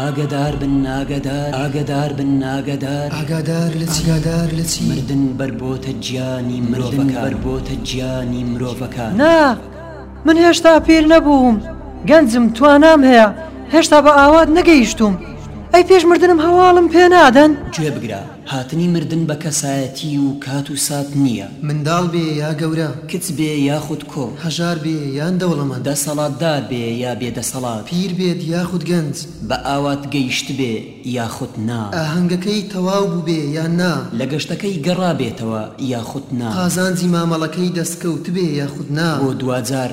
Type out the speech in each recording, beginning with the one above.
ئاگەدار بن ئاگەدار ئاگەدار بن ئاگەدار ئاگادار لە چی ئاگادار لە چی؟ مردن بەر بۆتە گیانی مرۆڤەکان مردن بەر بۆتە گیانی مرۆڤەکان. نا من هێشتا پیر نەبووم گەنجم توانام هەیە هێشتا بە ئاوات نەگەیشتووم ئەی پێش مردنم هەواڵم پێ نادەن؟ گوێ بگرە هاتنی مردن بە کەسایەتی و کات و سات نییە. منداڵ بێ یا گەورە. کچ بێ یاخود کوڕ. هەژار بێ یان دەوڵەمەند. دەسەڵاتدار بێ یا بێ دەسەڵات. پیر بێت یاخود گەنج. بە ئاوات گەیشتبێ یاخود نا. ئاهەنگەکەی تەواو بووبێ یان نا. لە گەشتەکەی گەڕابێتەوە یاخود نا. قازانجی مامەڵەکەی دەستکەوتبێ یاخود نا. بۆ دواجار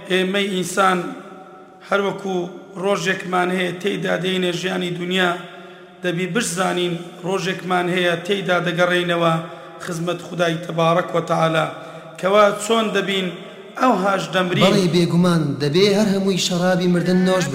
ئێمەی ئینسان هەر وەکو ڕۆژێکمان هەیە تێیدا دێینە ژیانی دونیا، دەبی بشزانین ڕۆژێکمان هەیە تێیدا دەگەڕێینەوە خزمەت خودای تبارک و تعالی، کەوا چۆن دەبین ئەوهاش دەمرین. بەڵی بێگومان دەبێ هەر هەمووی شەڕابی مردن نۆش بکەن.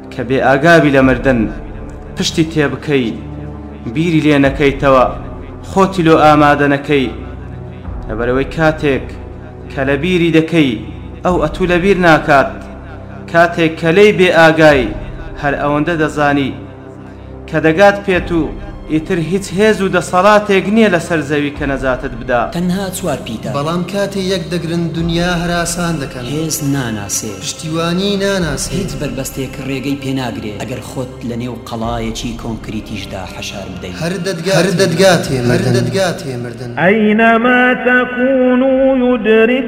کە بێ ئاگابی لە مردن پشتی تێبکەی بیری لێ نەکەیتەوە خۆتی لۆ ئامادە نەکەی لەبەرەوەی کاتێک کە لە بیری دەکەی ئەو ئەتوو لە بیر ناکات کاتێک کە لێی بێ ئاگای هەر ئەوەندە دەزانی کە دەگات پێت و ئیتر هیچ هێز و دەسەڵاتێک نیە لەسەر زەوی کە نەجاتت بدا. تەنها چوار پیتە. بەڵام کاتێ یەک دەگرن دونیا هەراسان دەکەن. هێز ناناسێ. پشتیوانی ناناسێ. هیچ بەربەستێک رێگەی پێ ناگرێ ئەگەر خۆت لە نێو قەڵایەکی کۆنکریتیشدا حەشار بدەی. هەر دەتگاتێ مردن. ئەینەما تەکونو یودرک.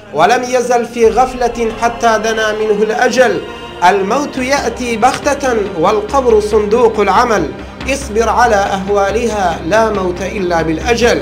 ولم يزل في غفلة حتى دنا منه الأجل الموت يأتي بختة والقبر صندوق العمل اصبر على أهوالها لا موت إلا بالأجل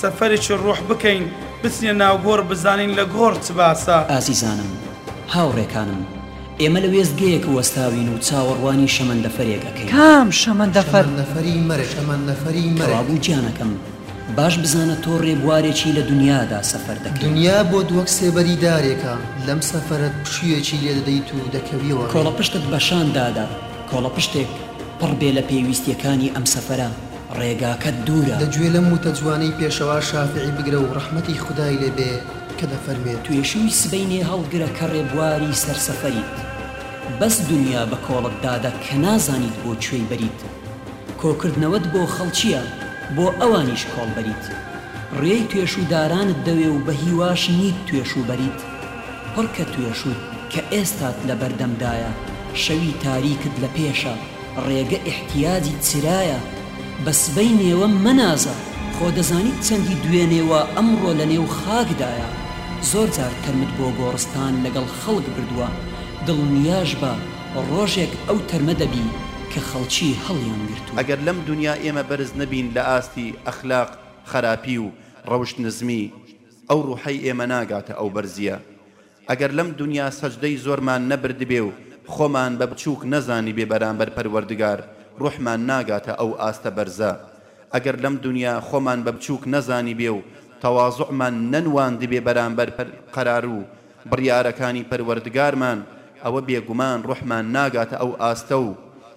سەفەرێکی ڕوح بکەین بچنە ناو گۆڕ بزانین لە گۆڕ چ باسە. ئازیزانم، هاوڕێکانم، ئێمە لە وێستگەیەک وەستاوین و چاوەڕوانی شەمەندەفەرێک ئەکەین. کام شەمەندەفەر؟ شەمەندەفەری مەرگ. کەوابوو گیانەکەم، باش بزانە تۆ ڕێبوارێکی لە دونیادا سەفەر دەکەی. دونیا بۆت وەک سێبەری دارێکە، لەم سەفەرەت پشوویەکی لێ دەدەیت و دەکەویەوە ڕێ. کۆڵەپشتت بە شان دادە، کۆڵەپشتێک پڕ بێ لە پێویستییەکانی ئەم سەفەرە. ڕێگاکەت دوورە. دە گوێ لەم وتە جوانەی پێشەوا شافعی بگرە و ڕەحمەتی خودای لێ بێ کە دەفەرمێ. توێشووی سبەینێ هەڵگرە کە ڕێبواری سەر سەفەریت. بەس دونیا بە کۆڵت دادە کە نازانیت بۆ کوێی بەریت. کۆکردنەوەت بۆ خەڵکییە بۆ ئەوانیش کۆڵبەریت. ڕێی توێشوودارانت دەوێ و بە هیواش نیت توێشوو بەریت. پڕکە توێشووت کە ئێستات لە بەردەمدایە، شەوی تاریکت لە پێشە. ڕێگە ئیحتیاجی چرایە بە سبەی نێوە مەنازە خۆ دەزانیت چەندی دوێنێ وا ئەمڕۆ لە نێو خاکدایە زۆر جار تەرمت بۆ گۆڕستان لەگەڵ خەڵک بردوە دڵنیاش بە ڕۆژێک ئەو تەرمە دەبی کە خەڵکی هەڵیان گرتوە. ئەگەر لەم دونیا ئێمە بەرز نەبین لە ئاستی ئەخلاق خەراپی و ڕەوشت نزمی ئەو ڕوحەی ئێمە ناگاتە ئەو بەرزیە ئەگەر لەم دونیا سەجدەی زۆرمان نەبردبێ و خۆمان بە بچووک نەزانیبێ بەرامبەر پەروەردگار، ڕوحمان ناگاتە ئەو ئاستە بەرزە. ئەگەر لەم دونیا خۆمان بە بچووک نەزانیبێ و تەوازوعمان نەنواندبێ بەرامبەر قەرار و بڕیارەکانی پەروەردگارمان، ئەوە بێگومان ڕوحمان ناگاتە ئەو ئاستە و،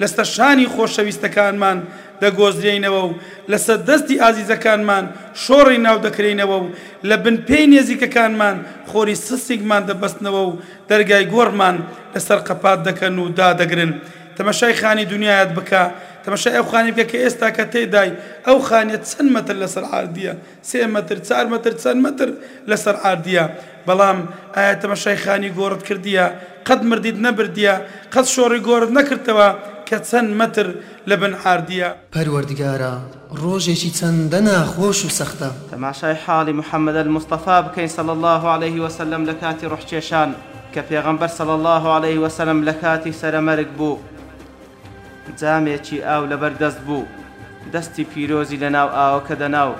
لەسەر شانی خۆشەویستەکانمان دەگۆزرێینەوە و لەسەر دەستی ئازیزەکانمان شۆڕی ناو دەکرێینەوە و لە بن پێی نێزیکەکانمان خۆری سسنگمان دەبەستنەوە و دەرگای گۆڕمان لەسەر قەپات دەکەن و دادەگرن. تەمەشای خانی دونیایەت بکە، تەمەشای ئەو خانەی بکە کە ئێستاکە تێدای، ئەو خانیە چەند مەتر لەسەر عاردیە، سێ مەتر چار مەتر چەند مەتر لەسەر عاردیە بەڵام ئایا تەمەشای خانی گۆڕت کردیە قەت مردیت نەبردیە قەت شۆڕی گۆڕت نەکردتەوە کە چەند مەتر لە بن عاردیە. پەروەردگارا ڕۆژێکی چەندە ناخۆش و سەختە. تەماشای حاڵی محمد المصطفی بکەین صلی اللە علیه وسلم لە کاتی ڕۆح کێشان کە پێغەمبەر صلی اللە علیه وسلم لە کاتی سەرە مەرگ بوو جامێکی ئاو لەبەر دەست بوو، دەستی پیرۆزی لەناو ئاوەکە دەنا و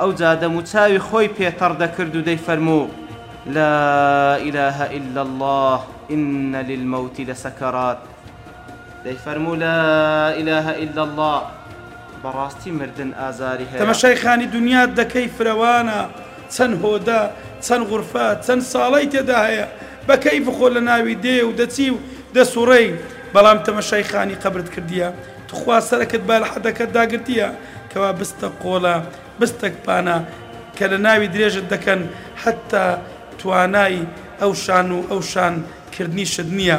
ئەوجا دەموچاوی خۆی پێ تەڕ دەکرد و دەیفەرموو، لا الە الا اللە ان للموت لسکرات، دەیفەرموو، لا الە الا اللە، بەڕاستی مردن ئازاری هەیە. تەمەشای خانی دونیات دەکەی فرەوانە چەند هۆدە، چەند غورفە، چەند ساڵەی تێدا هەیە، بە کەیف خۆت لە ناوی دێ و دەچی و دەسوڕێی، بەڵام تەمەشای خانی قەبرت کردیە، توخوا سەرەکت با لە حەدەکەت دا گرتیە، کەوا بستە قۆلە، بستە کپانە، کە لە ناوی درێژت دەکەن، حەتتا توانای ئەوشان و ئەوشان کردنیشت نیە.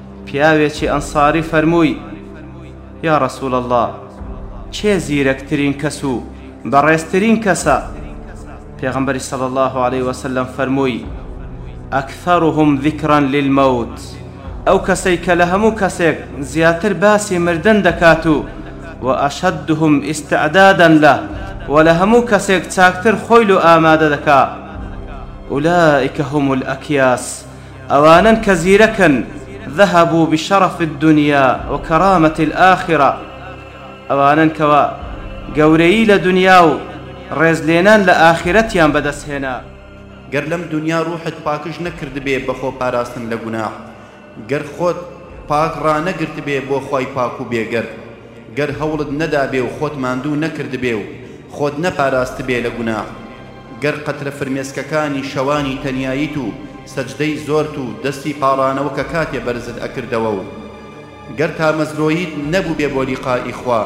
پیاوێکی ئەنساری فەرمووی، یا رسول اللە، کێ زیرەکترین کەس و بەڕێزترین کەسە؟ پێغەمبەری صلی اللە علیە وسلم فەرمووی، اکثرهم ذکرا للموت، ئەو کەسەی کە لە هەموو کەسێک زیاتر باسی مردن دەکات و و اشدهم استعدادا له، و لە هەموو کەسێک چاکتر خۆی لۆ ئامادە دەکا، اولئک هم الاکیاس، ئەوانەن کە زیرەکن ذهبوا بشرف الدنیا و کەرامە الآخرە ئەوانەن کەوا گەورەیی لە دنیا و ڕێز لێنان لە ئاخرەتیان بەدەست هێنا. گەر لەم دنیا ڕوحت پاکژ نەکردبێ بە خۆ پاراستن لە گوناح، گەر خۆت پاک ڕانەگرتبێ بۆ خوای پاک و بێگەرد، گەر هەوڵت نەدابێ و خۆت ماندوو نەکردبێ و خۆت نەپاراستبێ لە گوناح، گەر قەترە فرمێسکەکانی شەوانی تەنیاییت و سەجدەی زۆرت و دەستی پاڕانەوە کە کاتێ بەرزت ئەکردەوە و گەر تامەزرۆییت نەبووبێ بۆ لیقائی خوا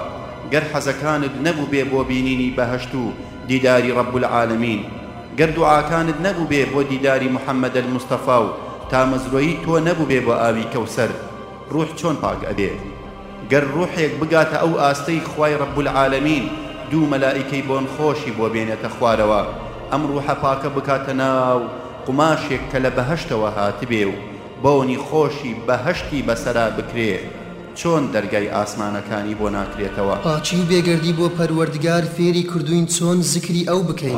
گەر حەزەکانت نەبووبێ بۆ بینینی بەهەشت و دیداری رب العالمین گەر دوعاکانت نەبووبێ بۆ دیداری محمد المصطفی و تامەزرۆیی تۆ نەبووبێ بۆ ئاوی کەوسەر روح چۆن پاک ئەبێ؟ گەر ڕوحێک بگاتە ئەو ئاستەی خوای رب العالمین دوو مەلائیکەی بۆنخۆشی بۆ بێنێتە خوارەوە ئەم ڕوحە پاکە بکاتە ناو قوماشێک کە لە بەهەشتەوە هاتبێ و بۆنی خۆشی بەهەشتی بەسەرا بکرێ چۆن دەرگای ئاسمانەکانی بۆ ناکرێتەوە؟ پاکی و بێگەردی بۆ پەروەردگار فێری کردووین چۆن زکری ئەو بکەین.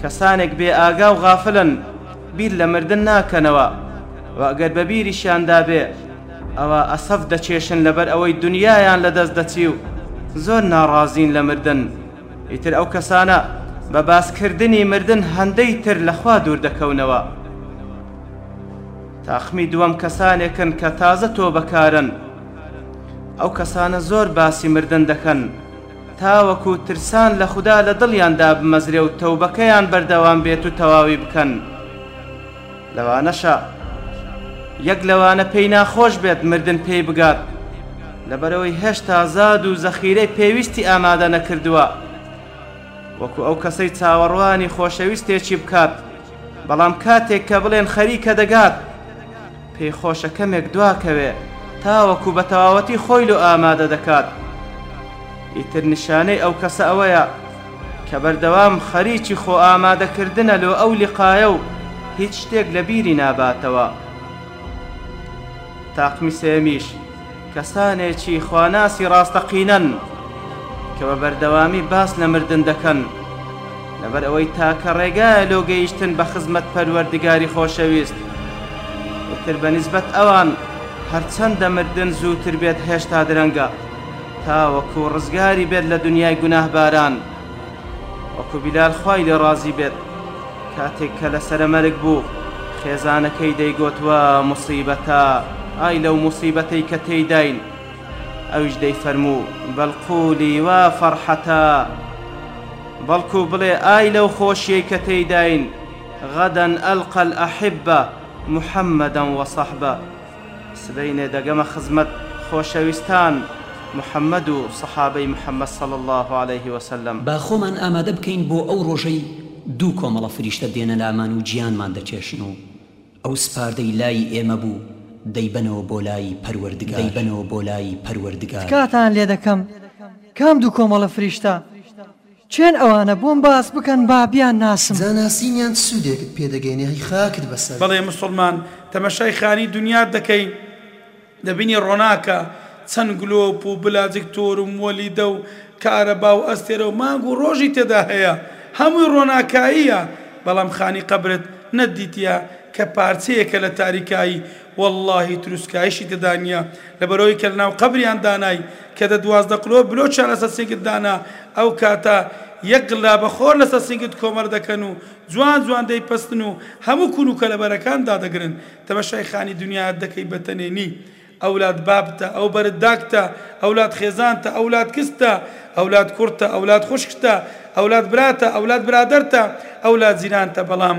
کەسانێک بێ ئاگا و غافلن بیر لە مردن ناکەنەوە و ئەگەر بە بیریشیان دابێ ئەوا ئەسەف دەکێشن لەبەر ئەوەی دونیایان لە دەست دەچی و زۆر ناڕازین لە مردن ئیتر ئەو کەسانە بە باس کردنی مردن هەندەی تر لە خوا دوور دەکەونەوە. تاقمی دووەم کەسانێکن کە تازە تۆبەکارن ئەو کەسانە زۆر باسی مردن دەکەن، تاوەکو ترسان لە خودا لە دڵیان دابمەزرێ و تەوبەکەیان بەردەوام بێت و تەواوی بکەن. لەوانەشە یەک لەوانە پێی ناخۆش بێت مردن پێی بگات، لەبەرئەوەی هێشتا زاد و زەخیرەی پێویستی ئامادە نەکردووە، وەکو ئەو کەسەی چاوەڕوانی خۆشەویستێکی بکات، بەڵام کاتێک کە بڵێن خەریکە دەگات، پێی خۆشە کەمێک دواکەوێ تاوەکو بە تەواوەتی خۆی لۆ ئامادە دەکات. ئیتر نیشانەی ئەو کەسە ئەوەیە کە بەردەوام خەریکی خۆ ئامادەکردنە لۆ ئەو لقایە و هیچ شتێک لە بیری ناباتەوە. تاقمی سێیەمیش. کەسانێکی خواناسی ڕاستەقینەن کە بە بەردەوامی باس لە مردن دەکەن، لەبەر ئەوەی تاکە ڕێگایە لۆ گەیشتن بە خزمەت پەروەردگاری خۆشەویست، ئیتر بە نیسبەت ئەوان هەرچەندە مردن زووتر بێت هێشتا درەنگە، تاوەکو ڕزگاری بێت لە دنیای گوناهباران. وەکو بیلال خوای لێ ڕازی بێت کاتێک کە لە سەرە مەرگ بوو خێزانەکەی دەیگۆت وە موسیبەتە ئای لەو موسیبەتەی کە تێیداین ئەویش دەیفەرموو بەل قولی وە فەرحەتە بەڵکو بڵێ ئای لەو خۆشیەی کە تێیداین غەدەن ئەلقەل ئەحبە محەممەدەن وە سەحبە سبەینێ دەگەمە خزمەت خۆشەویستان محمد و صحابەی محمد صلی اللە علیه و سلم. با خۆمان ئامادە بکەین بۆ ئەو ڕۆژەی دوو کۆمەڵە فریشتە دێنە لامان و گیانمان دەکێشن و ئەو سپاردەی لای ئێمە بوو دەیبەنەوە بۆ لای پەروەردگار. تکاتان لێدەکەم کام دوو کۆمەڵە فریشتە؟ کێن ئەوانە بۆم باس بکەن با بیان ناسم. جا ناسینیان چ سودێکت پێ دەگەینێ هەی خاکت بەسەر. بەڵێ موسڵمان تەمەشای خانی دونیات دەکەین دەبینی ڕۆناکە چەند گلۆپ و بلاجک تۆر و موەلیدە و کارەبا و ئەستێرە و مانگ و ڕۆژی تێدا هەیە هەمووی ڕۆناکاییە بەڵام خانی قەبرت نەت دیتیە کە پارچەیەکە لە تاریکایی وەڵاهی تروسکایشی تێدا نیە لەبەرئەوەی کە لەناو قەبریان دانای کە دە دوازدە قلۆ بلۆکیان لەسەر سینگت دانا ئەوکاتە یەک گلابە خۆر لەسەر سینگت کۆمەر دەکەن و جوان جوان دەیپەستن و هەموو کون و کەلەبەرەکان دادەگرن تەمەشای خانی دنیایت دەکەی بەتەنێ نی ئەولاد بابتە ئەوبەرت داکتە ئەولاد خێزانتە ئەولاد کچتە ئەولاد کوڕتە ئەولاد خوشکتە ئەولاد براتە ئەولاد برادەرتە ئەولاد جیرانتە بەڵام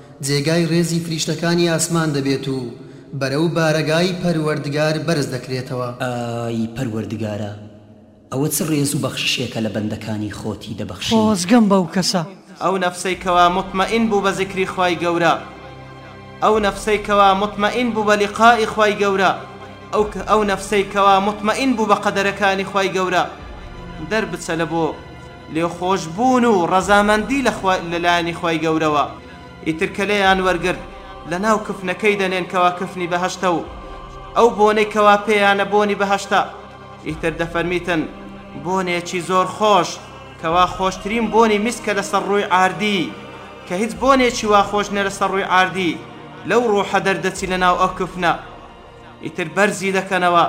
جێگای ڕێزی فریشتەکانی ئاسمان دەبێت و بەرەو بارەگای پەروەردگار بەرز دەکرێتەوە. ئای پەروەردگارا ئەوە چ ڕێز و بەخششێکە لە بەندەکانی خۆتی دەبەخشی. خۆزگەم بەو کەسە. ئەو نەفسەی کەوا موتمەئین بوو بە زیکری خوای گەورە ئەو نەفسەی کەوا موتمەئین بوو بە لیقائی خوای گەورە ئەو نەفسەی کەوا موتمەئین بوو بە قەدەرەکانی خوای گەورە دەربچە لە بۆ لێخۆش بوون و ڕەزامەندی لە خوا لە لایەنی خوای گەورەوە ئیتر کە لێیان وەرگرت لە ناو کفنەکەی دەنێن کەوا کفنی بەهەشتە و ئەو بۆنەی کەوا پێیانە بۆنی بەهەشتە ئیتر دەفەرمیتن بۆنێکی زۆر خۆش کەوا خۆشترین بۆنی میسکە لە سەر ڕووی عاردی کە هیچ بۆنێکی وا خۆش نیە لە سەر ڕووی عاردی لەو ڕوحە دەردەچی لە ناو ئەو کفنە ئیتر بەرزی دەکەنەوە،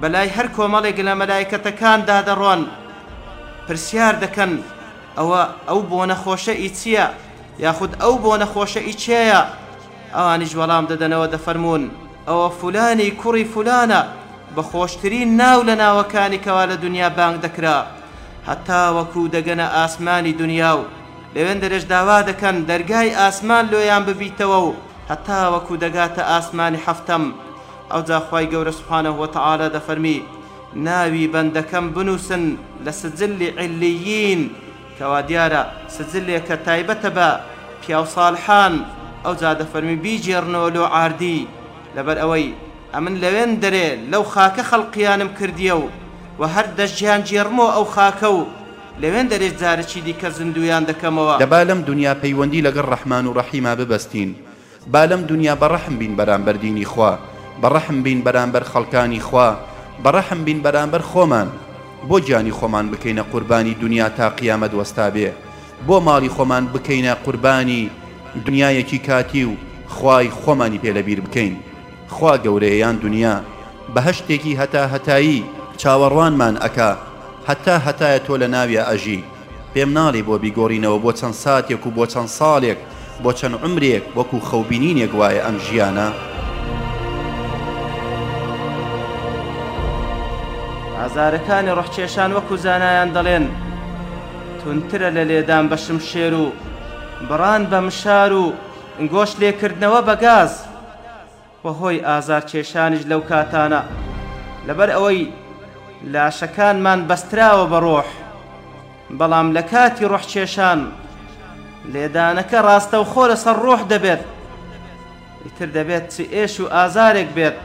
بەلای هەر کۆمەڵێک لە مەلایکەتەکاندا دەڕۆن، پرسیار دەکەن، ئەوە ئەو بۆنە خۆشە ی چییە؟ یاخود ئەو بۆنە خۆشە ی کێیە؟ ئەوانیش وەڵام دەدەنەوە دەفەرموون، ئەوە فلانی کوڕی فلانە، بە خۆشترین ناو لە ناوەکانی کەوا لە دونیا بانگ دەکرا، هەتاوەکو دەگەنە ئاسمانی دونیا و لەوێندەرێش داوا دەکەن دەرگای ئاسمان لۆیان ببیتەوە و هەتاوەکو دەگاتە ئاسمانی حەفتەم، ئەوجا خوای گەورە سبحانە وتعالی دەفەرمی، ناوی بەندەکەم بنووسن لە سجلی علیین، کەوا دیارە سجلێکە تایبەتە بە پیاو صالحان، ئەوجا دەفەرمی بیگێڕنەوە لۆ عاردی، لەبەر ئەوەی ئەمن لەوێن دەرێ لەو خاکە خەڵقیانم کردیەو و هەر دەشتیان گێڕمەوە ئەو خاکەو لەوێندەرێش جارەکی دیکە زیندوویان دەکەمەوە. دە با لەم دونیا پەیوەندی لەگەڵ ڕەحمان و ڕەحیما ببەستین، با لەم دونیا بە ڕەحم بین بەرامبەر دینی خوا، بە ڕەحم بین بەرامبەر خەڵکانی خوا، بە ڕەحم بین بەرامبەر خۆمان، بۆ گیانی خۆمان بکەینە قوربانی دونیا تا قیامەت وەستابێ، بۆ ماڵی خۆمان بکەینە قوربانی دونیایەکی کاتی و خوای خۆمانی پێ لەبیر بکەین. خوا گەورەیە یان دونیا بەهەشتێکی هەتا هەتایی چاوەڕوانمان ئەکا هەتا هەتایە تۆ لەناویا ئەژی پێم ناڵێی بۆ بیگۆڕینەوە بۆ چەند ساتێک و بۆ چەند ساڵێک بۆ چەند عومرێک وەکو خەو بینینێک وایە ئەم ژیانە. ئازارەکانی ڕۆحکێشان وەکو زانایان دەڵێن توندترە لە لێدان بە شمشێر و بڕان بە مشار و گۆشت لێکردنەوە بە گاز. و هۆی ئازار کێشانیش لەو کاتانە لەبەر ئەوەی لاشەکانمان بەستراوە بە ڕۆح بەڵام لە کاتی ڕۆح کێشان لێدانەکە ڕاستەوخۆ لەسەر ڕۆح دەبێت ئیتر دەبێت چ ئێش و ئازارێک بێت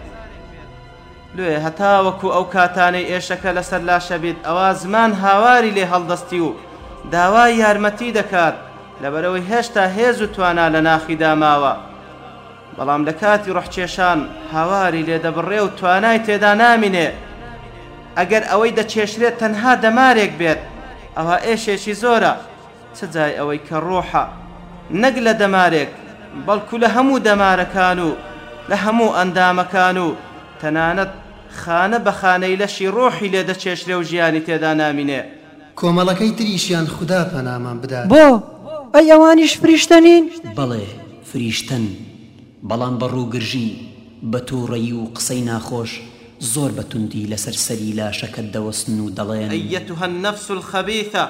لێ هەتاوەکو ئەو کاتانەی ئێشەکە لەسەر لاشە بێت ئەوە زمان هاواری لێ هەڵدەستی و داوای یارمەتی دەکات لەبەرەوەی هێشتا هێز و توانا لە ناخی داماوە بەڵام لە کاتی ڕۆحکێشان هاواری لێ دەبڕێ و توانای تێدا نامینێ، ئەگەر ئەوەی دەکێشرێت تەنها دەمارێک بێت ئەوا ئێشێکی زۆرە، چ جای ئەوەی کە ڕۆحە نەک لە دەمارێک بەڵکو لە هەموو دەمارەکان و لە هەموو ئەندامەکان و تەنانەت خانە بە خانەی لەشی ڕۆحی لێ دەکێشرێ و ژیانی تێدا نامینێ. کۆمەڵەکەی تریشیان خودا پەنامان بدات. بۆ؟ ئەی ئەوانیش فریشتە نین؟ بەڵێ فریشتەن، بەڵام بە ڕووگرژی، بە تووڕەیی و قسەی ناخۆش زۆر بە توندی لەسەر سەری لاشەکەت دەوەستن و دەڵێن. ایتها النفس الخبیثە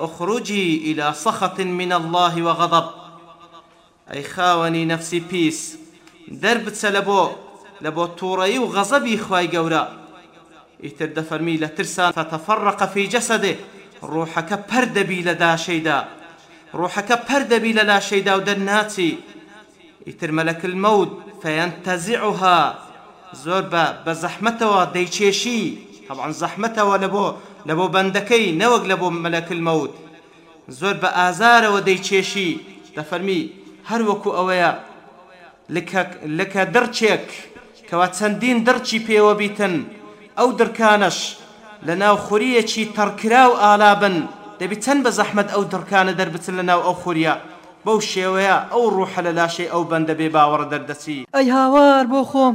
اخرجی الی سخط من اللە وغضب. ئەی خاوەنی نەفسی پیس دەربچە لە بۆ لە بۆ توڕەیی و غەزەبی خوای گەورە ئیتر دەفەرمی لە ترسا فتفرق فی جسده ڕوحەکە پەر دەبی لە داشەیدا ڕوحەکە پەر دەبی لە لاشەیداو دەرناچی ئیتر مەلەک الموت فینتزعها زۆر بە بە زەحمەتەوە دەیچێشی تەبعەن زەحمەتەوە لە بۆ لە بۆ بەندەکەی نەوەک لە بۆ مەلەک الموت زۆر بە ئازارەوە دەیچێشی، دەفەرمی، هەر وەکوو ئەوەیە لکە لکە دڕچێک کەوا چەندین دڕچی پێوە بیتن، ئەو دڕکانەش لە ناو خورییەکی تەڕکراو ئالا بن، دەبی چەند بە زەحمەت ئەو دڕکانە دەربچن لە ناو ئەو خورییە، بەو شێوەیە ئەو ڕووحە لە لاشەی ئەو بەندە بێباوەڕە دەردەچی. ئەی هاوار بۆ خۆم!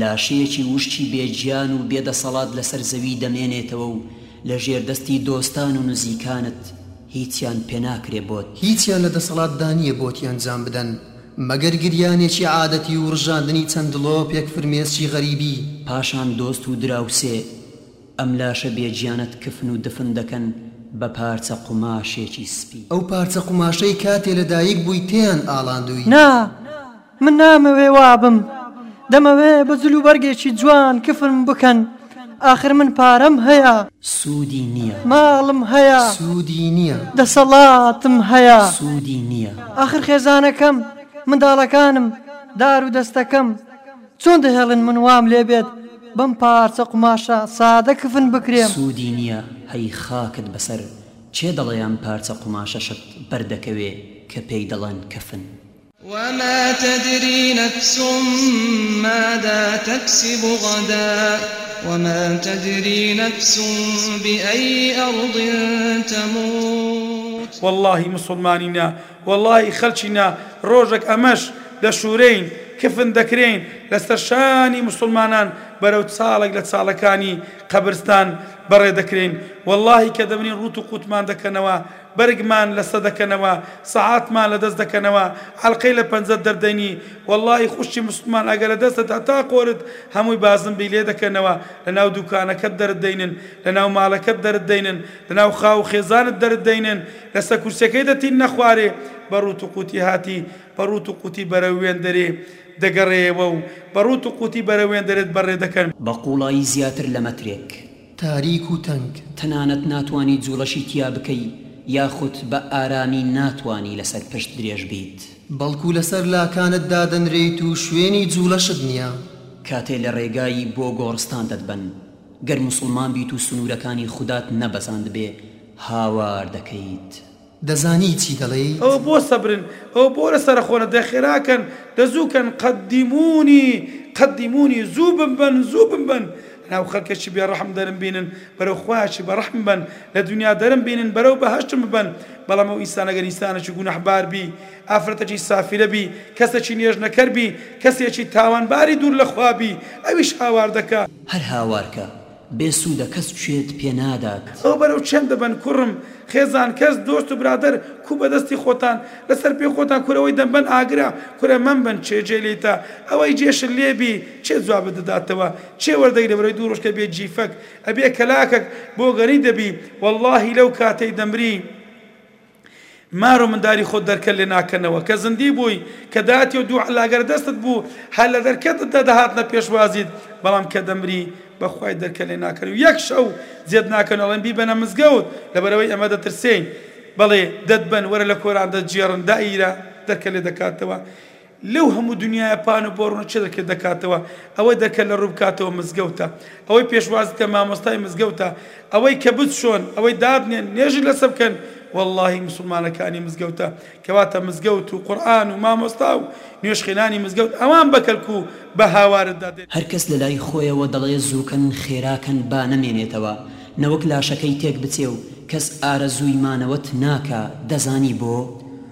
لاشەیەکی وشکی بێ گیان و بێ دەسەڵات لەسەر زەوی دەمێنێتەوە و لە ژێر دەستی دۆستان و نزیکانت هیچیان پێناکرێ بۆت. هیچیان لە دەسەڵاتدا نییە بۆتی ئەنجام بدەن مەگەر گریانێکی عادەتی و ڕژاندنی چەند دڵۆپێک فرمێسکی غەریبی. پاشان دۆست و دراوسێ ئەم لاشە بێ گیانەت کفن و دفن دەکەن بە پارچە قوماشێکی سپی. ئەو پارچە قوماشەی کاتێ لە دایک بووی تێیان ئاڵاندووی. نا! من نامەوێ وابم، دەمەوێ بە جل و بەرگێکی جوان کفنم بکەن، ئاخر من پارەم هەیە. سوودی نییە. ماڵم هەیە. سوودی نییە. دەسەڵاتم هەیە. سوودی نییە. ئاخر خێزانەکەم، منداڵەکانم، دار و دەستەکەم چۆن دەهێڵن من وام لێ بێت بەم پارچە قوماشە سادە کفن بکرێم؟ سوودی نییە، هەی خاکت بەسەر، کێ دەڵێ ئەم پارچە قوماشەشت بەردەکەوێ کە پێی دەڵێن کفن؟ وما تدری نفس ماذا تکسب غدا وما تدری نفس بأی ارض تموت. وەڵاهی موسڵمانی نا وەڵاهی خەلکی نا ڕۆژەک ئەمەش دەشورێین کفن دەکرێین لەسەر شانی موسڵمانان بەرەو چاڵێک لە چاڵەکانی قەبرستان بەڕێ دەکرێین وەڵاهی کە دەمرین ڕوت و قوتمان دەکەنەوە بەرگمان لەسە دەکەنەوە سەعاتمان لەدەست دەکەنەوە عەلقەی لە پەنجەت دەردەنی وەڵاهی خوشکی موسڵمان ئەگە لەدەستت هەتا قۆرت هەمووی بازنبی لێ دەکەنەوە لەناو دوکانەکەت دەرت دەینن لەناو ماڵەکەت دەرت دەینن لەناو خاو و خێزانت دەرت دەینن لەسە کورسیەکەی دەتیننە خوارێ بە ڕوت و قوتی هاتی بە ڕوت و قوتی بەرەو وێندەرێ دەگەڕێیەوە و بە ڕوت و قوتی بەرەو وێندەرێت بەڕێ دەکەن. بە قوڵایی زیاتر لە مەترێک تاریک و تەنگ. تەنانەت ناتوانی جوڵەشی تیا بکەی یاخود بە ئارامی ناتوانی لەسەر پشت درێژ بیت. بەڵکو لەسەر لاکانت دادەنریت و شوێنی جوڵەشت نیە. کاتێ لە ڕێگایی بۆ گۆڕستان دەتبەن گەر موسڵمان بیت و سنورەکانی خودات نەبەزاندبێ هاوار دەکەیت. دەزانی چی دەڵێیت؟ ئەوە بۆ سەبرن ئەوە بۆ لە سەرە خۆنە دە خێرا کەن دە زوو کەن قدمونی قدمونی زوو بمبەن زوو بمبەن لەناو خەلکەکی بێ رەحم دەرم بینن بەرەو خوایەکی بە رەحم بەن لە دونیا دەرم بینن بەرەو بەهەشتم ببەن بەڵام ئەو ئینسانە گەر ئینسانەکی گوناح بار بی ئافرەتەکی سافلە بی کەسەکی نێژنەکەر بی کەسێکی تاوان باری دوور لە خوا بی ئەویش هاوار دەکا هەر هاوار کە بێ سوودە کەس کوێت پێ نادات. ئەو بەرەو چەند دەبەن کوڕم؟ خێزان، کەس، دۆست و برادەر، کوو بەدەستی خۆتان؟ لەسەر پێی خۆتان کورە وەی دەمبەن ئاگرە، کورە مەمبەن چێ جێ لێیتە، ئەوەی جێشت لێ بی چێ جوابت دەداتەوە، چێ وەردەگرێ بەرەوی دوو ڕۆژ کە بێ جیفەک ئەبێ کەلاکەک بۆ گەنی دەبی، وەڵاهی لەو کاتەی دەمری. مار و منداری خۆت دەرکە لێ ناکەنەوە کە زندی بووی کە داتی و دوو عەلاگەر دەستت بوو هەر لە دەرکەت دا دەهاتنە پێشوازیت بەڵام کە دەمری بەخوای دەرکە لێ ناکەن و یەک شەو جێت ناکەن و ئەڵێن بیبەنە مزگەوت لەبەرئەوەی ئێمە دەترسێین بەڵێ دەتبەن وەرە لە کۆران دەتگێڕن دائیرە دەرکە لێ دەکاتەوە لەو هەموو دونیایە پان و پۆڕنە چ دەکرد دەکاتەوە، ئەوە دەکە لە ڕوو بکاتەوە مزگەوتە، ئەوەی پێشوازت کە مامۆستای مزگەوتە، ئەوەی کە بتشۆن، ئەوەی دابنێن، نێژت لەسە بکەن، وەڵاهی موسڵمانەکانی مزگەوتە، کەواتە مزگەوت و قورئان و مامۆستا و نوێژخێنانی مزگەوت ئەوان بە کەلک و بە هاوارتدا دێنن. هەر کەس لە لای خۆیەوە دەڵێ زووکەن خێرا کەن با نەمێنێتەوە، نەوەک لاشەکەی تێک بچێ و کەس ئارەزووی مانەوەت ناکا، دەزانی بۆ؟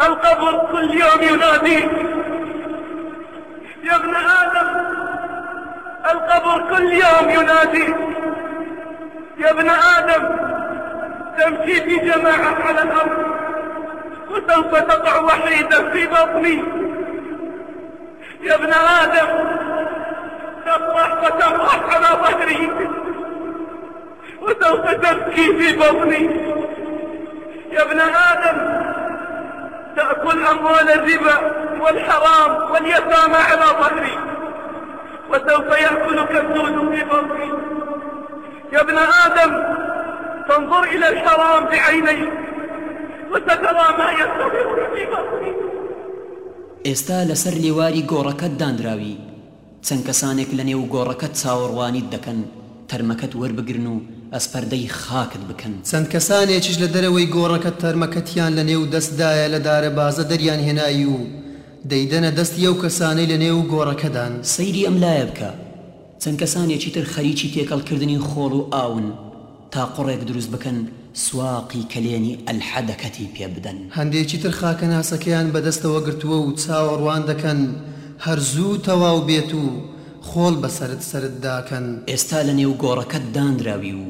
القبر كل يوم يناديك يا ابن آدم القبر كل يوم يناديك يا ابن آدم تمشي في جماعة على الأرض وسوف تقع وحيدا في بطني يا ابن آدم رحمة راح على ظهري وسوف تبكي في بطني يا ابن آدم تأكل أموال الربا والحرام واليتامى على ظهري وسوف يأكلك السود في بطني يا ابن آدم تنظر إلى الحرام بعينيك وسترى ما يستمر في بطني ئێستا لەسەر لێواری گۆڕەکەت دانراوی چەند کەسانێک لە نێو گۆڕەکەت چاوەڕوانیت دەکەن تەرمەکەت وەربگرن و ئەسپەردەی خاکت بکەن. چەند کەسانێکیش لە دەرەوەی گۆڕەکەت تەرمەکەتیان لە نێو دەستدایە لە دارەبازە دەریان هێنای و دەیدەنە دەستی ئەو کەسانەی لە نێو گۆڕەکەدان. سەیری ئەم لایە بکە، چەند کەسانێکی تر خەریکی تێکەڵکردنی خۆڵ و ئاون. تا قوڕێک دروست بکەن سواقی کەلێنی ئەلحەدەکەتی پێ بدەن. هەندێکی تر خاکەناسەکەیان بەدەستەوە گرتووە و چاوەڕوان دەکەن هەر زوو تەواو بێت و خۆڵ بەسەرت سەرت داکەن. ئێستا لە نێو گۆڕەکەت دانراوی و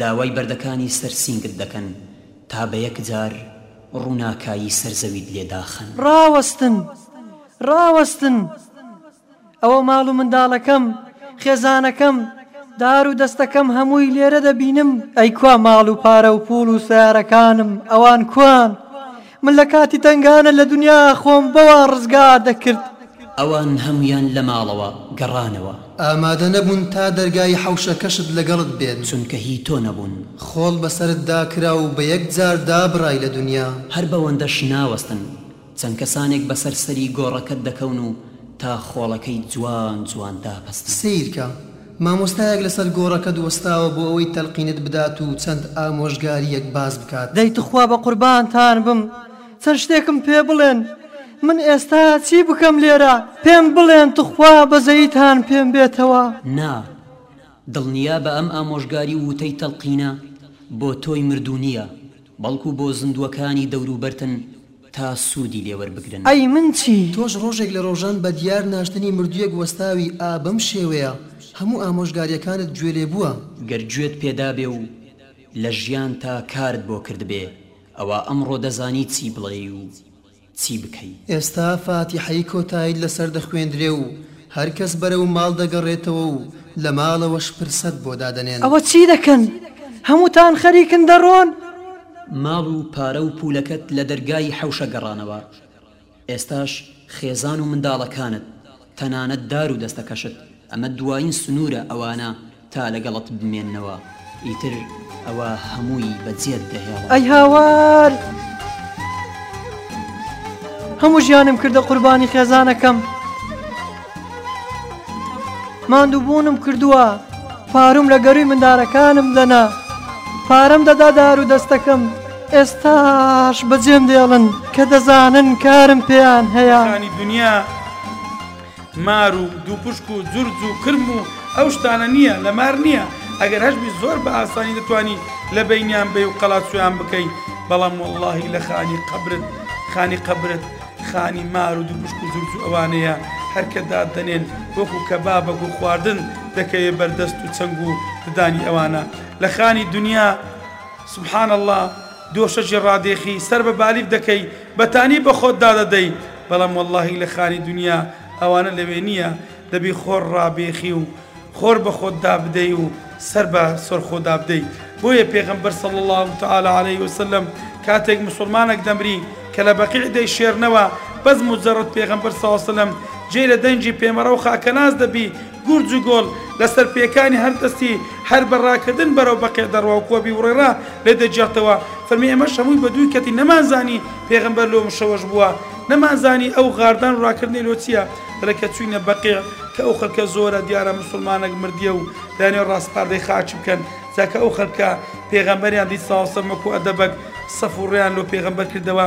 داوای بەردەکانی سەر سینگت دەکەن تا بە یەک جار ڕووناکایی سەر زەویت لێ داخەن. ڕاوەستن! ڕاوەستن! ئەوە ماڵ و منداڵەکەم، خێزانەکەم، دار و دەستەکەم هەمووی لێرە دەبینم. ئەی کوا ماڵ و پارە و پووڵ و سەیارەکانم، ئەوان کوان؟ من لە کاتی تەنگانە لە دونیا خۆم بەوا ڕزگار دەکرد. ئەوان هەموویان لە ماڵەوە گەڕانەوە. ئامادە نەبوون تا دەرگای حەوشەکەشت لەگەڵت بێن. چونکە هی تۆ نەبوون. خۆڵ بەسەرتدا کرا و بە یەکجار دابڕای لە دونیا. هەر بەوەندەش ناوەستن. چەند کەسانێک بەسەر سەری گۆڕەکەت دەکەون و تا خۆڵەکەی جوان جوان داپەستن. سەیرکە، مامۆستایەک لەسەر گۆڕەکەت وەستاوە بۆ ئەوەی تەلقینت بدات و چەند ئامۆژگارییەک باس بکات. دەی توخوا بەقوربانتان بم چەند شتێکم پێ بڵێن من ئێستا چی بکەم لێرە پێم بڵێن توخوا بەزەییتان پێم بێتەوە. نا، دڵنیابە ئەم ئامۆژگاری و وتەی تەلقینە بۆ تۆی مردوو نییە، بەڵکو بۆ زیندووەکانی دەوروبەرتن تا سوودی لێ وەربگرن. ئەی من چی؟ تۆش ڕۆژێک لە ڕۆژان بە دیار ناشتنی مردوویەک وەستاوی ئا بەم شێوەیە هەموو ئامۆژگاریەکانت گوێ لێ بووە. گەر گوێت پێ دابێ و لە ژیانتا کارت بۆ کردبێ ئەوا ئەمڕۆ دەزانی چی بڵێی و. چی بکەی؟ ئێستا فاتیحەی کۆتایت لەسەر دەخوێندرێ و هەر کەس بەرەو ماڵ دەگەڕێتەوە و لە ماڵەوەش پرسەت بۆ دادەنێن. ئەوە چی دەکەن؟ هەمووتان خەریکن دەڕۆن؟ ماڵ و پارە و پوولەکەت لە دەرگای حەوشە گەڕانەوە. ئێستاش خێزان و منداڵەکانت تەنانەت دار و دەستەکەشت ئەمە دوایین سنوورە ئەوانە تا لەگەڵت بمێننەوە ئیتر ئەوە هەمووی بە جێت دەهێڵم. ئەی هاوار هەموو ژیانم کردە قوربانی خێزانەکەم ماندووبوونم کردووە پاروم لە گەرووی مندارەکانم دەنا پارەم دەدا دار و دەستەکەم ئێستاش بە جێم دێڵن کە دەزانن کارم پێیان هەیە. ژانی دنیا مار و دووپشک و جورج و کرم و ئەو شتانە نییە، لە مار نییە، ئەگەر هەشبی زۆر بە ئاسانی دەتوانی لە بەینیان بەی و قەلاچۆیان بکەی، بەڵام وەڵڵاهی لە خانی قەبرت خانی قەبرت خانی مار و دووپشک و جورج و ئەوانەیە، هەر کە دات دەنێن وەکوو کەبابە گوو خواردن دەکەوێ بەر دەست و چنگ و ددانی ئەوانە. لە خانی دنیا. سبحان اللە دۆشەکی ڕادێخی سەر بە بالیف دەکەی بەتانی بەخۆت دادەدەی بەڵام وەڵاهی لە خانی دونیا ئەوانە لەوێ نیە دەبی خۆر ڕابێخی و خۆر بەخۆت دابدەی و سەر بە سەرخۆ دابدەی بۆیە پێغەمبەر صلی اللە تعالی علیە وسلم کاتێک موسڵمانەک دەمری کە لە بەقیع دەیشێرنەوە بەس موجەڕەد پێغەمبەر صلی اللە علیە وسلم جێی لە دەنگی پێمەڕەو خاکەناس دەبی گورج و گۆڵ لە سەر پێیەکانی هەر دەستی هەر بە ڕاکردن بەرەو بەقیع دەڕوا و کۆ بیوڕێڕا لێ دەجیاتەوە. فەرمی ئێمەش هەمووی بە دووی کەتی نەمان زانی پێغەمبەر لۆ مشەوەش بووە. نەمان زانی ئەو غاردان و ڕاکردنەی لۆ چییە. لەلە کە چووینە بەقیع کە ئەو خەلکە زۆرە دیارە موسوڵمانەک مردیە و دەیانەوێ ڕاسپاردەی خاکی بکەن جا کە ئەو خەلکە پێغەمبەریان دیت سڵاوسەلمەک و ئەدەبەک سەف و ڕێیان لۆ پێغەمبەر کردەوە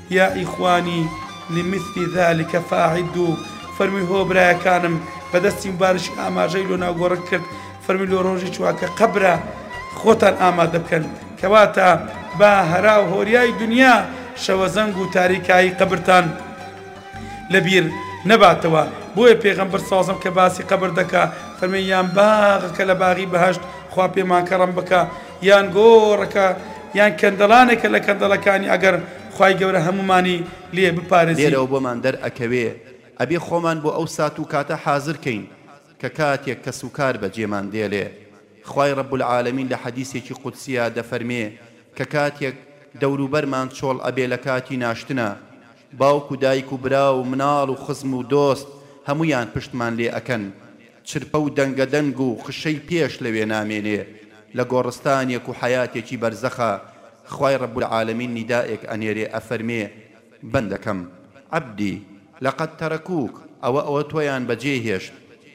یا اخوانی لمثل ذلک فاعدوا فەرمووی هۆ برایەکانم بە دەستی موبارەکی ئاماژەی لۆ ناو گۆڕەک کرد فەرمی لۆ ڕۆژی چواکە قەبرە خۆتان ئامادە بکەن کەواتە با هەرا و هۆریای دنیا شەوەزەنگ و تاریکایی قەبرتان لەبیر نەباتەوە بۆیە پێغەمبەر سازم کە باسی قەبر دەکا فەرمی یان باغەکە لە باغی بەهەشت خوا پێمان کەڕەم بکە یان گۆڕەکە یان کەندەڵانێکە لە کەندەڵەکانی ئەگەڕ خوای گەورە هەموومانی لێ بپارێزی. لێرەوە بۆمان دەر ئەکەوێ ئەبێ خۆمان بۆ ئەو سات و کاتە حازر کەین کە کاتێک کەس و کار بە جێمان دێلێ خوای رب العالمین لە حەدیسێکی قودسیا دەفەرمێ کە کاتێک دەوروبەرمان چۆڵ ئەبێ لە کاتی ناشتنا باوک و دایک و برا و مناڵ و خزم و دۆست هەموویان پشتمان لێ ئەکەن چرپە و دەنگە دەنگ و خشەی پێش لەوێ نامێنێ لە گۆڕستانێک و حەیاتێکی بەرزەخە خوای رب العالمین نیدائێک ئەنێرێ ئەفەرمێ بەندەکەم عبدی لقد ترکوک ئەوە ئەوە تۆیان بەجێ هێشت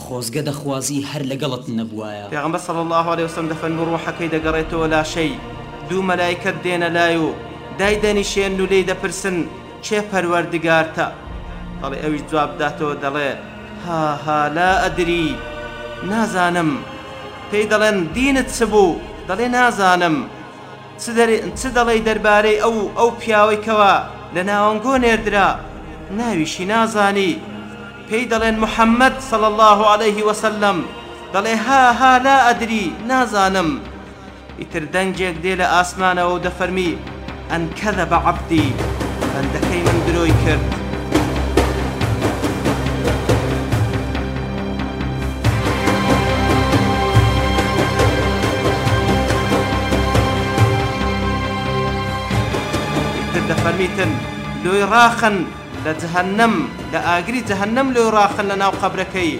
خۆزگە دەخوازی هەر لەگەڵت نەبوایە. پێغەمبەر صلی اللە علیە وسلم دەفەرموو ڕوحەکەی دەگەڕێتەوە لاشەی، دوو مەلایکەت دێنە لای و دای دەنیشێنن و لێی دەپرسن، کێ پەروەردگارتە؟ دەڵێ ئەویش جواب بداتەوە دەڵێ، ها ها لا ادری، نازانم. پێی دەڵێن، دینت چ بوو؟ دەڵێ نازانم. چ دەڵێی دەربارەی ئەو و ئەو پیاوەی کەوا لە ناوەنگۆ نێردرا، ناویشی نازانی، پێی دەڵێن محمد صلی اللە علیه و سلم، دەڵێ ها ها لا ادری، نازانم، ئیتر دەنگێک دێ لە ئاسمانەوەو دەفەرمی، ان کذب عبدی، بەندەکەی من درۆی کرد. فەرمیتن لۆی ڕاخن لە جهنم لە ئاگری جهنم لۆ ڕاخن لە ناو قەبرەکەی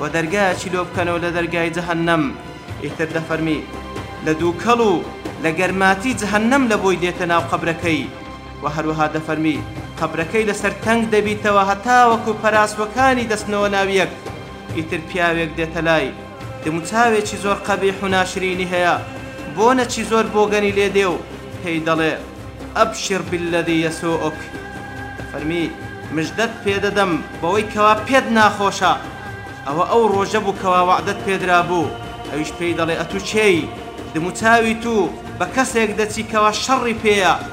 و دەرگایەکی لۆ بکەنەوە لە دەرگای جهنم ئیتر لە فەرمی لە دووکەڵ و لە گەرماتی جهنم لە بۆی دێتە ناو قەبرەکەی وە هەروەها دەفەرمی، قەبرەکەی لەسەر تەنگ دەبیتەوە هەتاوەکو پەراسوەکانی دەچنەوە ناویەک، ئیتر پیاوێک دێتە لای، دموچاوێکی زۆر قەبیح و ناشرینی هەیە، بۆنەکی زۆر بۆگەنی لێ دێ و پێی دەڵێ، ابشر بالذی یسوءک، دەفەرمی، مژدەت پێ دەدەم بەوەی کەوا پێت ناخۆشە، ئەوە ئەو رۆژە بوو کەوا وەعدەت پێدرابوو، ئەویش پێی دەڵێ، ئەتوو کێی؟ دموچاوی توو بە کەسێک دەچی کەوا شەڕی پێیە،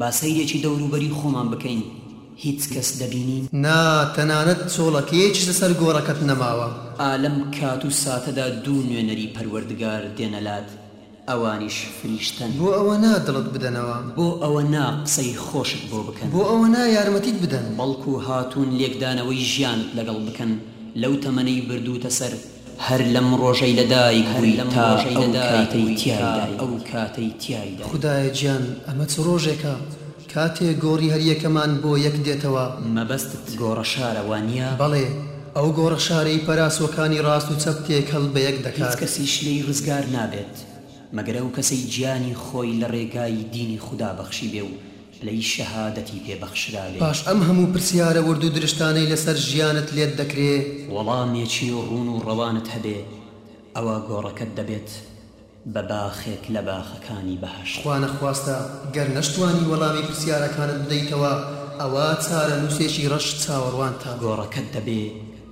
با سەیرێکی دەوروبەری خۆمان بکەین هیچ کەس دەبینین؟ نا، تەنانەت چۆڵەکەیەکیش لەسەر گۆڕەکەت نەماوە. ئا لەم کات و ساتەدا دوو نوێنەری پەروەردگار دێنە لات، ئەوانیش فریشتەن. بۆ ئەوە نا دڵت بدەنەوە. بۆ ئەوە نا قسەی خۆشت بۆ بکەن. بۆ ئەوە نا یارمەتیت بدەن. بەڵکو هاتوون لێکدانەوەی ژیانت لەگەڵ بکەن لەو تەمەنەی بردووتە سەر. هەر لەم ڕۆژەی لە دایک بووی تا ئەو کاتەی تیایدای. خودایە گیان ئەمە چ ڕۆژێکە کاتێ گۆڕی هەر یەکەمان بۆ یەک دێتەوە. مەبەستت گۆڕە شارە وانیە؟ بەڵێ ئەو گۆڕە شارەی پەراسۆکانی ڕاست و چەپ تێکەڵ بە یەک دەکات. هیچ کەسیش لێی ڕزگار نابێت مەگەر ئەو کەسەی گیانی خۆی لە ڕێگای دینی خودا بەخشیبێ و لێی شەهادەتی پێ بەخشرایێ. پاش ئەم هەموو پرسیارە ورد و درشتانەی لەسەر ژیانت لێت دەکرێ. وەڵامێکی ڕوون و ڕەوانت هەبێ، ئەوا گۆڕەکەت دەبێت بە باخێک لە باخەکانی بەهەشت. خوانەخواستە گەر نەشتوانی وەڵامی پرسیارەکانت بدەیتەوە، ئەوا چارەنووسێکی ڕەش چاوەڕوانتە. گۆڕەکەت دەبێ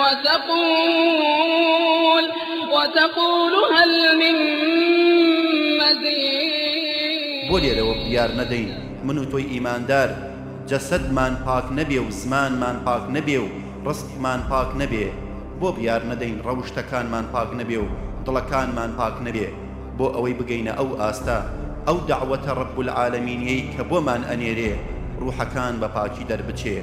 وتقول وتقول هل من مزید. بۆ لێرەوە بریار نەدەین من و تۆی ئیماندار جەسەدمان پاک نەبێ و زمانمان پاک نەبێ و ڕزقمان پاک نەبێ؟ بۆ بریار نەدەین ڕەوشتەکانمان پاک نەبێ و دڵەکانمان پاک نەبێ بۆ ئەوەی بگەینە ئەو ئاستە ئەو دەعوەتە رب العالمینیەی کە بۆمان ئەنێرێ ڕوحەکان بە پاکی دەربچێ؟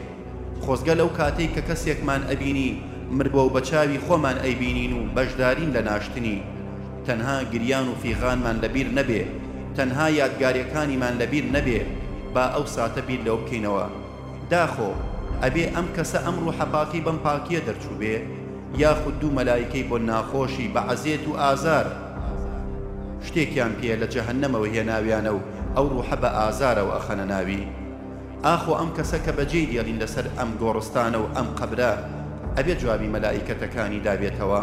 خۆزگە لەو کاتەی کە کەسێکمان ئەبینی مردوەو بە چاوی خۆمان ئەیبینین و بەشدارین لە ناشتنی تەنها گریان و فیغانمان لە بیر نەبێ تەنها یادگاریەکانیمان لە بیر نەبێ با ئەو ساتە بیر لەوە بکەینەوە داخۆ ئەبێ ئەم کەسە ئەم روحە پاکەی بەم پاکیە دەرچوبێ یاخود دوو مەلایکەی بۆ ناخۆشی بە عەزێت و ئازار شتێکیان پێ لە جەهەنەمەوە هێناویانە و ئەو روحە بە ئازارەوە ئەخەنە ناوی. ئاخۆ ئەم کەسە کە بەجێی دێڵین لەسەر ئەم گۆڕستانە و ئەم قەبرە ئەبێ جوابی مەلائیکەتەکانی دابێتەوە؟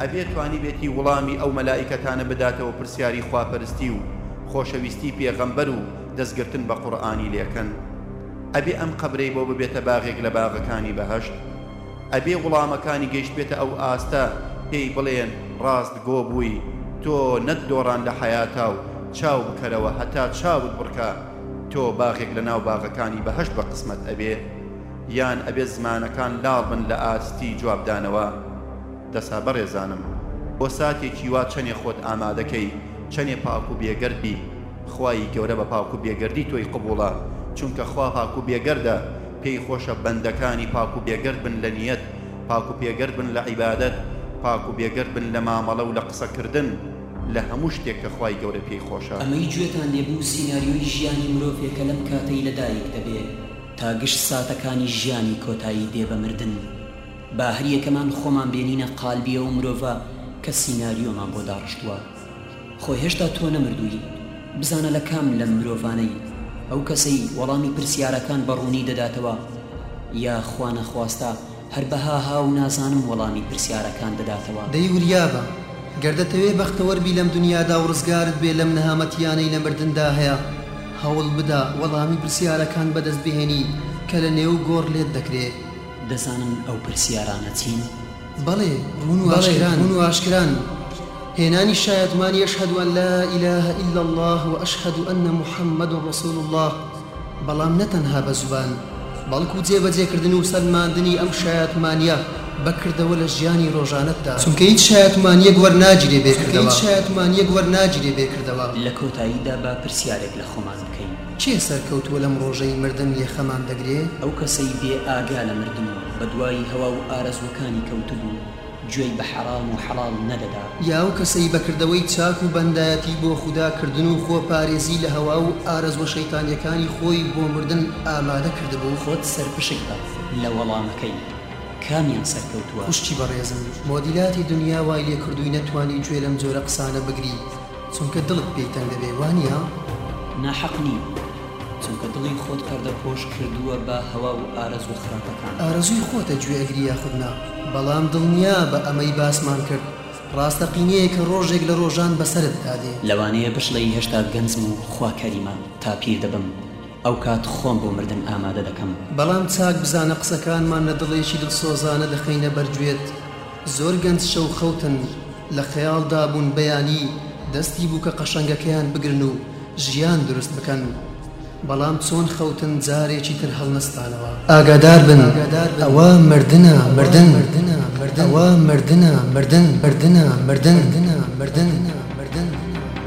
ئەبێ توانیبێتی وڵامی ئەو مەلائیکەتانە بداتەوە پرسیاری خواپەرستی و خۆشەویستی پێغەمبەر و دەستگرتن بە قورئانی لێکەن؟ ئەبێ ئەم قەبرەی بۆ ببێتە باغێک لە باغەکانی بەهەشت؟ ئەبێ وڵامەکانی گەیشتبێتە ئەو ئاستە پێی بڵێن ڕاستگۆ بووی تۆ نەت دۆڕان لە حەیاتا و چاو بکەرەوە هەتا چاوت بڕکا تۆ باغێک لە ناو باغەکانی بەهەشت بە قسمەت ئەبێ یان ئەبێ زمانەکان لاڵ بن لە ئاستی جواب دانەوە؟ دەسا بەڕێزانم بۆ ساتێکی وا چەنێ خۆت ئامادە کەی چەنێ پاک و بێگەرد بی خوایی گەورە بە پاک و بێگەردی تۆی قبوڵە چونکە خوا پاک و بێگەردە پێی خۆشە بەندەکانی پاک و بێگەرد بن لە نیەت پاک و پێگەرد بن لە عیبادەت پاک و بێگەرد بن لە مامەڵە و لە قسە کردن لە هەموو شتێک کە خوای گەورە پێی خۆشە. ئەمەی گوێتان لێ بوو سیناریۆی ژیانی مرۆڤێکە لەم کاتەی لە دایک دەبێ تا گشت ساتەکانی ژیانی کۆتایی دێ بە مردن. با هەر یەکەمان خۆمان بێنینە قالبی ئەو مرۆڤە کە سیناریۆمان بۆ داڕشتووە. خۆ هێشتا تۆ نەمردووی. بزانە لە کام لەم مرۆڤانەی. ئەو کەسەی وەڵامی پرسیارەکان بە ڕوونی دەداتەوە یا خوانەخواستە هەر بە ها ها و نازانم وەڵامی پرسیارەکان دەداتەوە. دەی وریابە، گەر دەتەوێ بەختەوەر بی لەم دنیادا و ڕزگارت بێ لەم نەهامەتییانەی لە مردندا هەیە، هەوڵ بدە وەڵامی پرسیارەکان بەدەست بهێنی کە لە نێو گۆڕ لێت دەکرێ. دەزانن ئەو پرسیارانە چین؟ بەڵێ، ڕوون و ئاشکران. هێنانی شایەتمانی ئەشهەدوو ئەن لا ئیلاهە ئیلا اللە و ئەشهەدوو ئەننە محەممەدون ڕەسوول اللە. بەڵام نە تەنها بە زوبان، بەڵکو جێبەجێکردن و سەلماندنی ئەم شایەتمانیە بە کردەوە لە ژیانی رۆژانەتدا. چونکە هیچ شایەتمانیەک وەرناگیرێ بێ کردەوە. لە کۆتاییدا با پرسیارێک لە خۆمان بکەین. کێ سەرکەوتووە لەم رۆژەی مردن یەخەمان دەگرێ؟ ئەو کەسەی بێ ئاگا لە مردن و بەدوای هەوا و ئارەزووەکانی کەوتبوو، گوێی بە حەرام و حەڵاڵ نەدەدا. یا ئەو کەسەی بە کردەوەی چاک و بەندایەتی بۆ خودا کردن و خۆپارێزی لە هەوا و ئارەزوە شەیتانیەکانی خۆی بۆ مردن ئامادە کردبوو؟ خۆت سەرپشک بە لە وەڵامەکەی، کامیان سەرکەوتوە؟ خوشکی بەڕێزم مۆدیلاتی دونیا وای لێکردووی نەتوانی گوێ لەم جۆرە قسانە بگری. چونکە دڵت پێی تەنگ دەبێ وانیە؟ ناحەق نیم چونکە دڵی خۆت پەردەپۆش کردووە بە هەوا و ئارەزوو خراپەکان. ئارەزووی خۆتە گوێ ئەگری یاخود نا بەڵام دڵنیا بە ئەمەی باسمان کرد ڕاستەقینەیە کە ڕۆژێک لە ڕۆژان بەسەرت دا دێ. لەوانەیە بشڵێی هێشتا گەنجم و خوا کەریمە تا پیر دەبم ئەوکات خۆم بۆ مردن ئامادە دەکەم. بەڵام چاک بزانە قسەکانمان لە دڵێکی دڵسۆزانە دەخەینە بەر گوێت. زۆر گەنج شەو خەوتن لە خەیاڵ دابوون بەیانی دەستی بووکە قەشەنگەکەیان بگرن و ژیان دروست بکەن بەڵام چۆن خەوتن جارێکی تر هەڵنەستانەوە. ئاگادار بن ئەوە مردنە مردن ئەوە مردنە مردن مردنە مردن مردن مردن.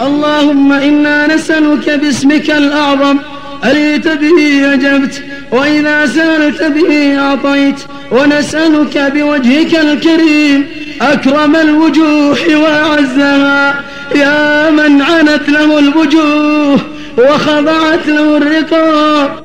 اللهم إنا نسألك باسمك الأعظم أريت به أجبت وإذا سألت به أعطيت ونسألك بوجهك الكريم أكرم الوجوه وأعزها يا من عنت له الوجوه وخضعت له الرقاب